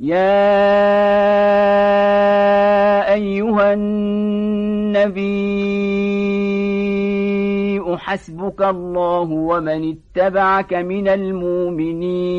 يا أيها النبي حسبك الله ومن اتبعك من المؤمنين